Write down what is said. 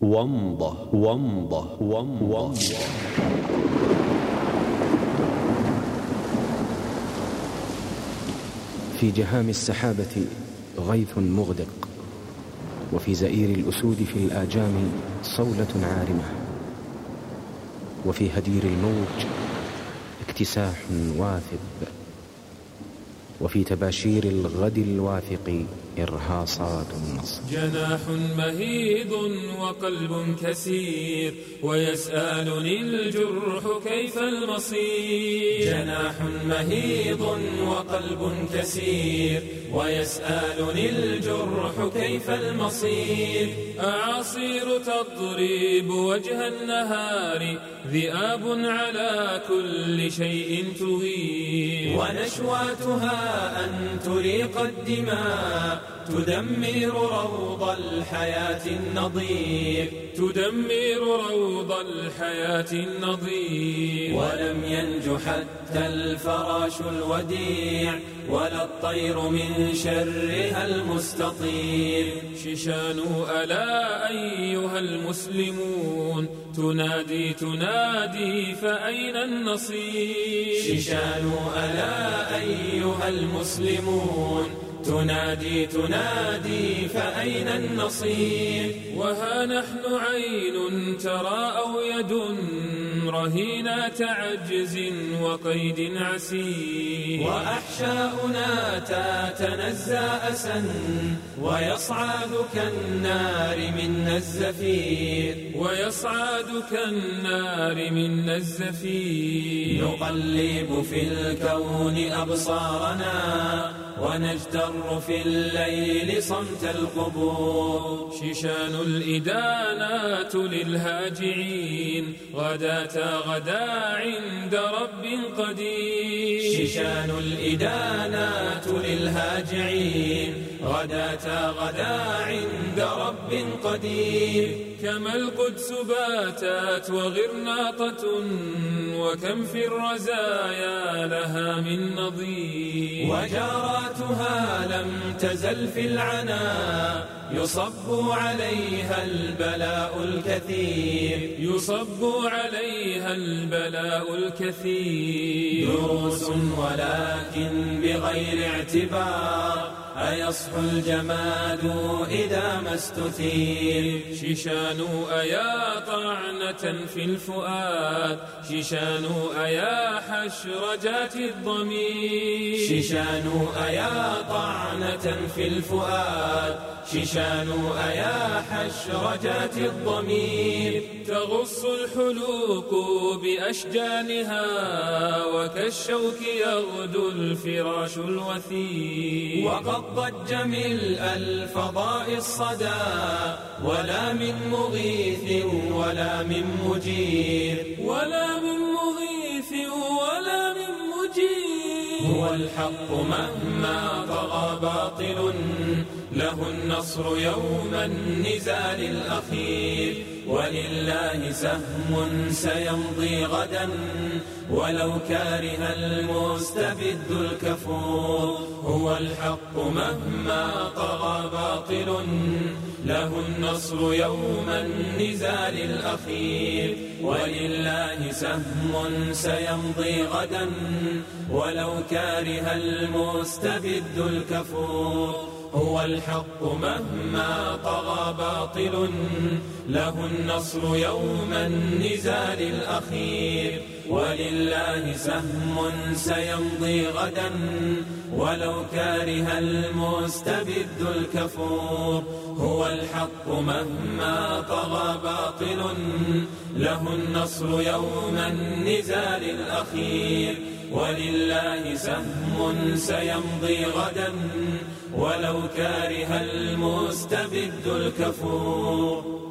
ومضة ومضة ومضة في جهام السحابة غيث مغدق وفي زئير الأسود في الآجام صولة عارمة وفي هدير الموج اكتساح واثب. وفي تباشير الغد الواثق إرهاصات النصر. جناح مهيض وقلب كسير ويسألني الجرح كيف المصير. جناح مهيض وقلب كسير ويسألني الجرح كيف المصير. أعاصير تضرب وجه النهار ذئاب على كل شيء تغير. ونشواتها أن تريق الدماء تدمر روض الحياة النظير تدمر روض الحياة النظير ولم ينج حتى الفراش الوديع ولا الطير من شرها المستطير. شيشان ألا أيها المسلمون تنادي تنادي فأين النصير؟ شيشان ألا أيها المسلمون؟ تنادي تنادي فأين النصير؟ وها نحن عين ترى أو يد رهينة عجز وقيد عسير. وأحشاؤنا تتنزى أسا ويصعد كالنار من الزفير. ويصعد كالنار من الزفير. نقلب في الكون أبصارنا ونجتر في الليل صمت القبور. شيشان الإدانات للهاجعين. غداة غدا عند رب قدير. شيشان الإدانات للهاجعين. غداة غدا عند رب قدير. كما القدس باتت وغرناطة وكم في الرزايا لها من نظير. وجاراتها لم تزل في العنا يصب عليها البلاء الكثير. يصب عليها البلاء الكثير. دروس ولكن بغير اعتبار. أيصح الجماد إذا ما استثير؟ شيشان أيا طعنة في الفؤاد شيشان أيا حشرجات الضمير؟ شيشان أيا طعنة في الفؤاد شيشان أيا حشرجات الضمير تغص الحلوق بأشجانها وكالشوك يغدو الفراش الوثير وقد ضج ملء الفضاء الصدى ولا من مغيث ولا من مجير ولا من هو الحق مهما طغى باطل له النصر يوم النزال الأخير. ولله سهم سيمضي غدا ولو كاره المستبد الكفور هو الحق مهما طغى باطل له النصر يوم النزال الأخير ولله سهم سيمضي غدا ولو كاره المستبد الكفور هو الحق مهما طغى باطل له النصر يوم النزال الأخير ولله سهم سيمضي غدا ولو كاره المستبد الكفور هو الحق مهما طغى باطل له النصر يوم النزال الأخير ولله سهم سيمضي غدا ولو كاره المستبد الكفور.